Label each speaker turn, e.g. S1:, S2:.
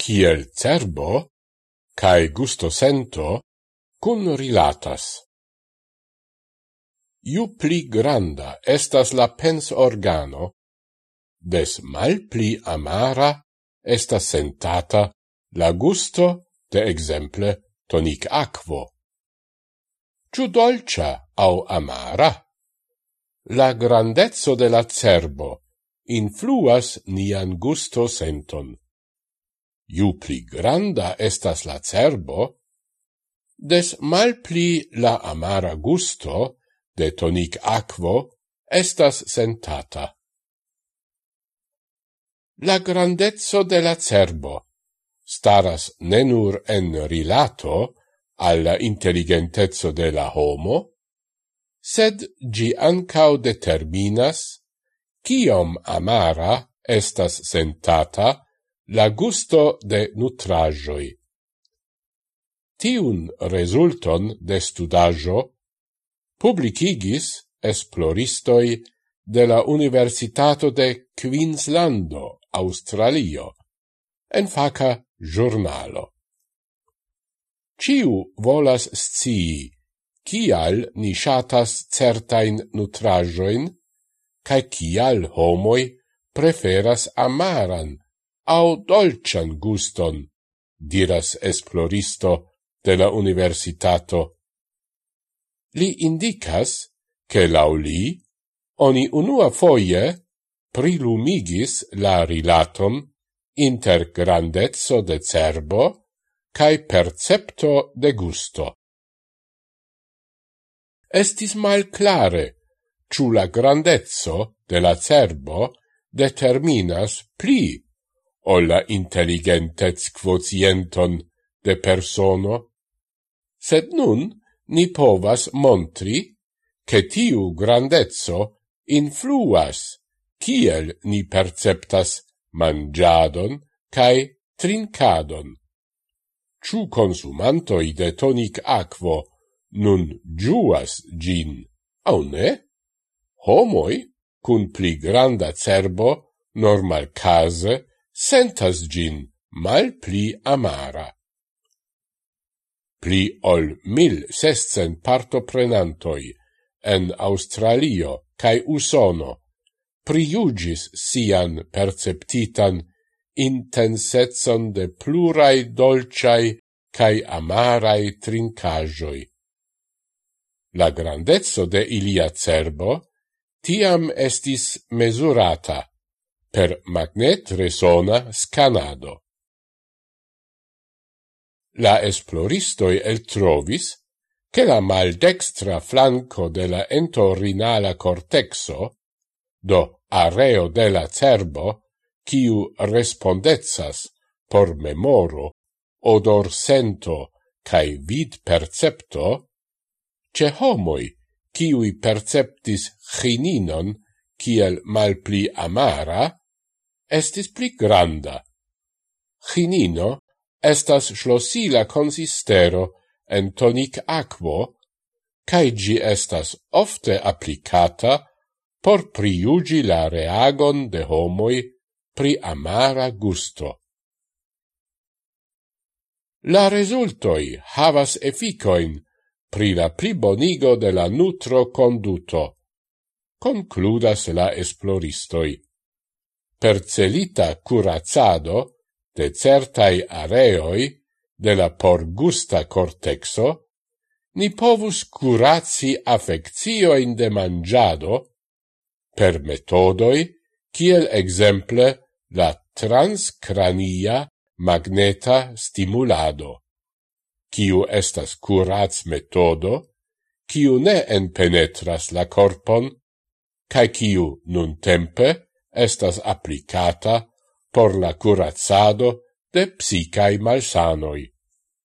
S1: kiel cerbo cae gusto sento cun rilatas. Iu pli granda estas la pens organo, des mal pli amara estas sentata la gusto de exemple tonic aquo. Ciu dolcia au amara? La grandezzo de la cerbo influas nian gusto senton. Ju pli granda estas la cerbo, des mal pli la amara gusto de tonic aquo estas sentata. La grandezzo de la cerbo staras nenur en rilato alla intelligentezzo de la homo, sed gi ancau determinas kiom amara estas sentata la gusto de nutrajoi. Tiun resulton de studajo publicigis esploristoi de la Universitato de Queenslando, Australio, en faca giornalo. Ciu volas scii, kial ni shatas certain nutrajoin, cae kial homoi preferas amaran au dolcian guston, diras esploristo de la universitato. Li indicas che lauli oni unua foie prilumigis la rilatom inter grandezzo de cerbo cae percepto de gusto. Estis mal clare, ciù la grandezzo de la cerbo determinas pli olla intelligentez quotienton de persono, sed nun ni povas montri che tiu grandezzo influas kiel ni perceptas mangiadon cae trincadon. Ciu consumantoi de tonic aquo nun giuas gin, au ne? Homoi, cun pli granda cerbo, normal case, sentas gin mal pli amara. Pli ol mil sescent partoprenantoi en Australio cae Usono priugis sian perceptitan intensetson de plurai dolciai cae amarai trincajoi. La grandezzo de ilia cerbo tiam estis mesurata, per magnet-resona scanado. La esploristoi el trovis che la maldextra flanco de la entorrinala cortexo, do areo de la cerbo, quiu respondezas por memoro, odor sento, cae vid percepto, ce homoi, ciui perceptis chininon kiel malpli amara, estis pli granda. Chinino estas schlosila consistero en tonic aquo, cae gi estas ofte applicata por priugi la reagon de homoi pri amara gusto. La resultoi havas efficoin pri la plibonigo de la nutro conduto concludas la esploristoi. Per celita curazzado de certai areoi de la porgusta cortexo, ni povus curazzi affeccioin de mangiado per metodoi kiel exemple la transcrania magneta stimulado, kiu estas curatz metodo, kiu ne enpenetras la corpon, cae ciu nun tempe estas applicata por la curazzado de psicae malsanoi.